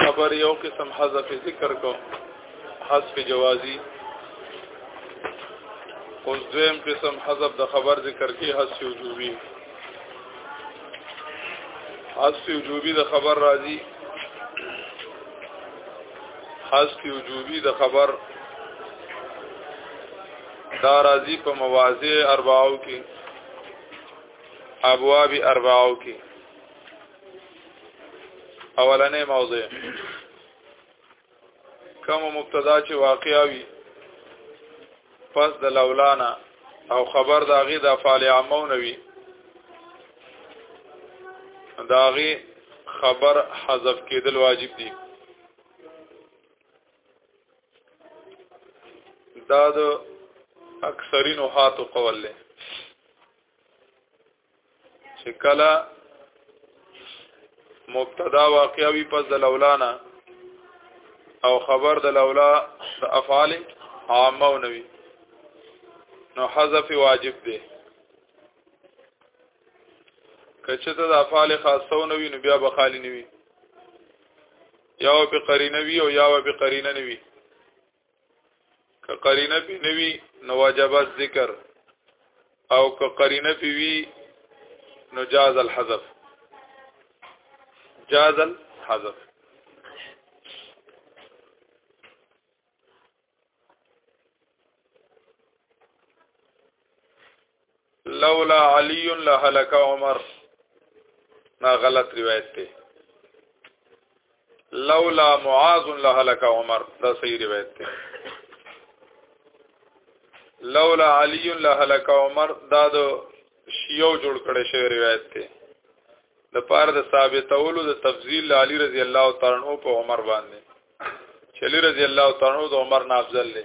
خبر یو قسم حذف ذکر کو حذف جوازی اوس دویم قسم حذف د خبر ذکر کی حذف وجوبی حذف وجوبی د خبر راځي حذف وجوبی د خبر دا راځي په مواضع اربعو کې ابواب اربعو کې اولنې موضوع کوم مبتدا چې واقع وي پس د لولانا او خبر د هغه د افعال عامو نوي دا هغه خبر حذف کېدل واجب دي دا د اکثرینو هاتو قول له چې کله مبتدا واقع وي پس د لولانا او خبر د لولا د افعال عامه او نوي نو حذف واجب دی کچه ته د افعال خاصه او نوي نو بیا به خالی نوي یا به قرینه وی او یا به قرینه نوي که قرینه پی نوی نو واجب ذکر او که قرینه پی وی نو جاز الحذف جاز الحذف لولا علی لهلك عمر نا غلط روایت ته لولا معاذ لهلك عمر دا صحیح روایت ته لولا علی لهلك عمر دا د شیو جوړ کړي شی روایت ته د پاره د ثابتولو د تفضیل علی رضی الله تعالی عنہ په عمر باندې چې علی رضی الله تعالی عنہ د عمر نه افضل دی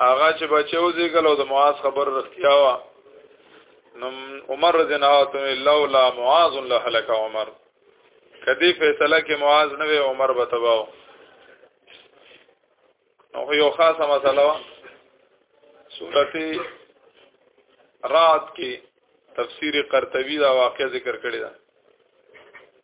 هغه چې بچي وزیګل او د معاذ خبر رښتیا وا نو عمر رضی الله عنه لولا معاذ لهلك عمر کدی فیصله کې معاذ نه وي عمر به تباو نو یو خاصه مسله وا سورته رات کې تفسیر قرطبی دا واقع ذکر کړی دا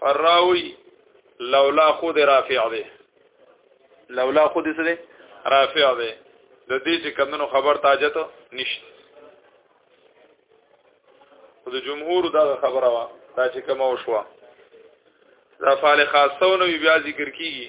فراوی لولا خود رافع دی لولا خود څه دی رافع دی د دې چې کمنو خبر تاجت نشته خو د جمهور دا خبره وا دا چې کوم وشوه دا فعال خاصونه بیا ذکر کیږي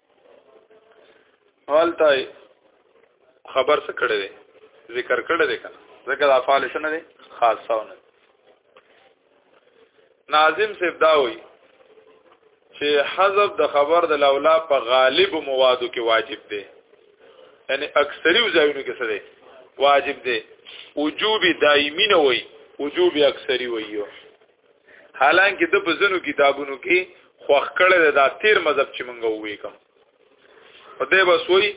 حالت خبر څه کړی دی ذکر کړی دی کنه ذکر افعال شنه دی خاصونه ناظم صاحب دا وایي چې حذف د خبر د لولا په غالب موادو کې واجب دی یعنی اکثری ځایونو کې څه دی واجب دی وجوب دایمی نه وایي وجوب اکثری وایي حالانکه د بزنو کتابونو کې خوخ کړه دا تیر مذهب چې مونږ وې کوم په دې بسوي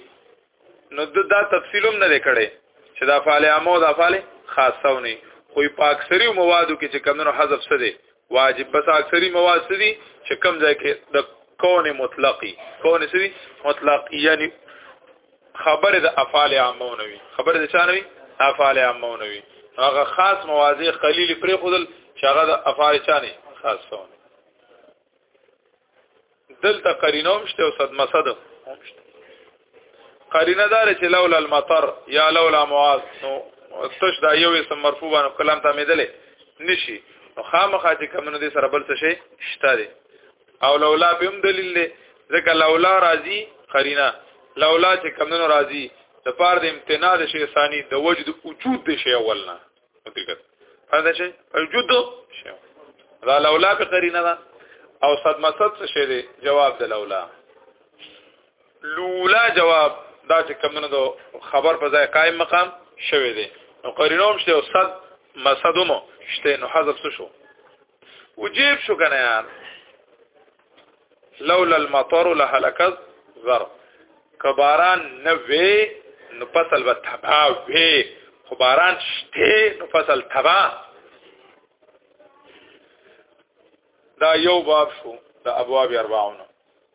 نو د دا تفصیلوم نه کړي چې دا فعال عامو دا فعال خاصونه خو په اکثری موادو کې چې کمونو حذف څه دي واجب بس اکثری مواد څه دي چې کم ځای کې د کون مطلقي کون څه دي مطلق یعنی خبره د افعال عامه نه وي خبره د چا نه وي افعال عامه نه وي هغه خاص مواضع قلیل پرې خودل چې هغه د افعال چا نه خاص سونه دلته قرینوم شته او صد مسد قرینه دار چې لولا المطر یا لولا معاذ نو تش دا یو اسم مرفوع باندې کلام ته مدلې نشي نو خامخا چې کوم نه دي سره بل څه شي شته دي او لولا بهم دلیل دی ځکه لولا راضی قرینه لولا چې کمونو راضی د پاره د امتناع د شی ثانی د وجود وجود د شی اولنا متلګت هدا شی وجود شی دا لولا به قرینه ده او صد مسد څه شی دی جواب د لولا لولا جواب دا چې کمونه دو خبر په ځای قائم مقام شوه دی نو قرینوم شته او صد مسدومو شته نو حذف شو وجيب شو کنه یار لولا المطر لهلك الزر کباران نه وی نو فصل به تبا وی خو باران شته نو فصل تبا دا یو باب شو د ابواب 40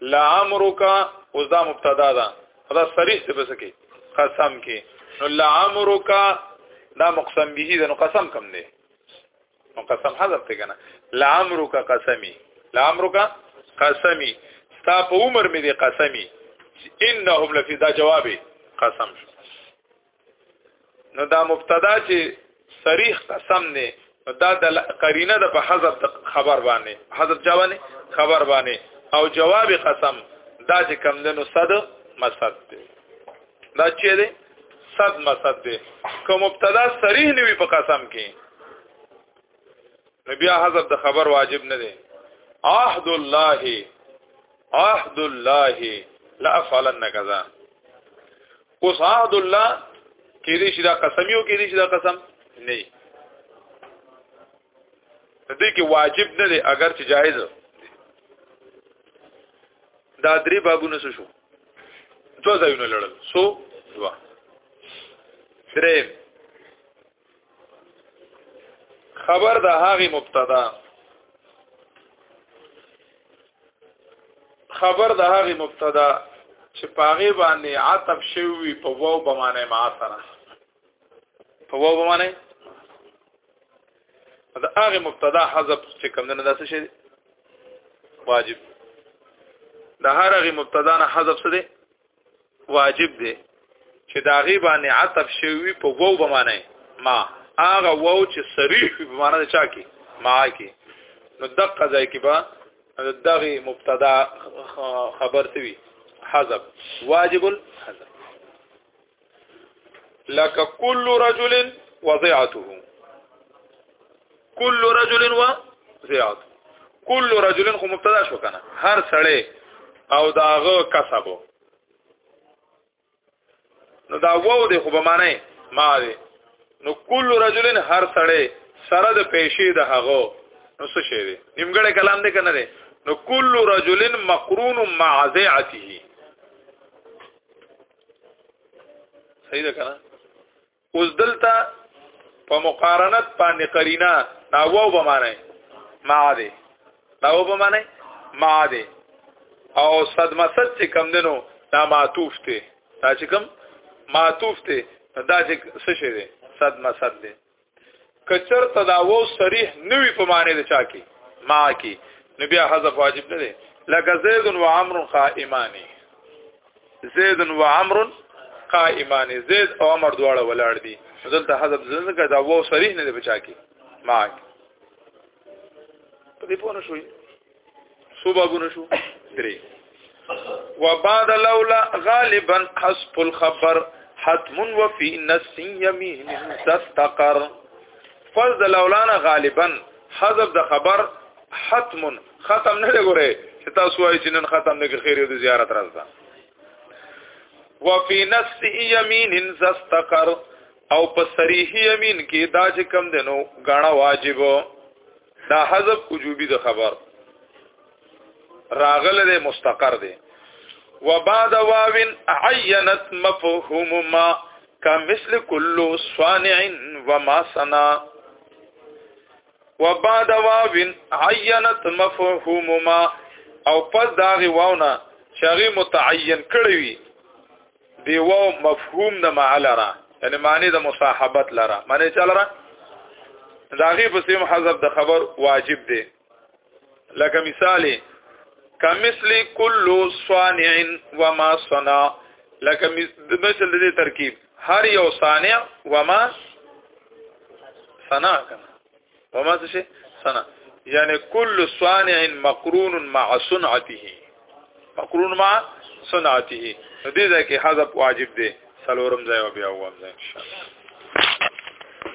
لا امرک اوس دا مبتدا ده دا صریح څه بس کې قسم کې نو لا امرک دا مقسم به ده نو قسم کم دی نو قسم حذف ته کنه لا امرک قسمی لا امرک قسمی ستا په عمر مې دی قسمی انهم لفی دا جوابي قسم شو نو دا مبتدا چې صریح قسم نه دا د قرینه د په حذف خبر باندې حذف جوانه خبر باندې او جواب قسم دا چې کم دنو صد مسد دی دا چې دی صد مسد دی که مبتدا صریح نه وي په قسم کې نو بیا حذف د خبر واجب نه دی عهد الله عهد الله لا افعلن كذا اوس عهد الله کې دې شي دا قسم یو کې دې شي دا قسم نه دې کې واجب نه دی اگر چې جایز دا درې بابونه څه شو دوه ځایونه لړل سو دوه درې خبر د هغه مبتدا خبر د هغه مبتدا چې پاغه باندې عطف شوی په وو به معنی ما سره په وو به معنی دا هغه مبتدا حذف چې کوم نه داسې شي واجب د هر هغه مبتدا نه حذف څه دی واجب دی چې دا غي باندې عطف شوی په وو به معنی ما هغه وو چې صریح په معنی چا کې ما کې نو دقه ځای کې با دغه مبتدا خبر توی حذف واجب الحذف لك كل رجل وضيعته كل رجل وضيعته كل رجل خو مبتدا شو کنه هر سړی او داغه کسبو نو دا وو دی خو به معنی ما دی نو کل رجلن هر سړی سره د پیشې د هغه نو څه شي دی نیمګړی کلام دی کنه دی نو کل رجلن مقرون مع ذاته صحیح ده کنه اوس دلته په مقارنت باندې قرینه دا وو به معنی ما دي دا وو به معنی ما دي او صد مسد چې کم دنو دا معطوف ته دا چې کم معطوف ته دا چې څه شي دي صد مسد دي کچر تداو صریح نوی په معنی د چا کی ما کی نو بیا حذف واجب نه دی لکه زید و عمرو قائمانی زید و عمرو قائمان زید او عمر دواړه ولاړ دي دلته حذف ځکه دا وو صریح نه دی بچا کی ما په دې پونه شوې سو بابونه شو درې وبعد لولا غالبا حسب الخبر حتم وفي نس يمين تستقر فرض لولانا غالبا حذف د خبر حتم ختم نه لګوري چې تاسو وايي چې نن ختم نه خیر د زیارت راځه وفي نس يمين تستقر او په صریح یمین کې دا چې کم دنو غاڼه واجبو دا حذف وجوبي د خبر راغله د مستقر دی وبعد واوین عینت مفهوم ما کمثل کل صانع وما صنع وبعد واوین عینت مفهوم ما او پس داغي واونه شغی متعین کړی وی دی واو مفهوم د مع لره یعنی معنی د مصاحبت لره معنی چا لره دا غي په سیم حذف د خبر واجب دی لکه مثال کمثل کل صانع و ما صنع لکه مثل د دې ترکیب هر یو صانع و ما صنع کنه وما څه شي صنع یعنی کل صانع مقرون مع صنعته مقرون مع صنعته دې ځکه حذف واجب دی سلورم ځای او بیا وام ځای ان شاء الله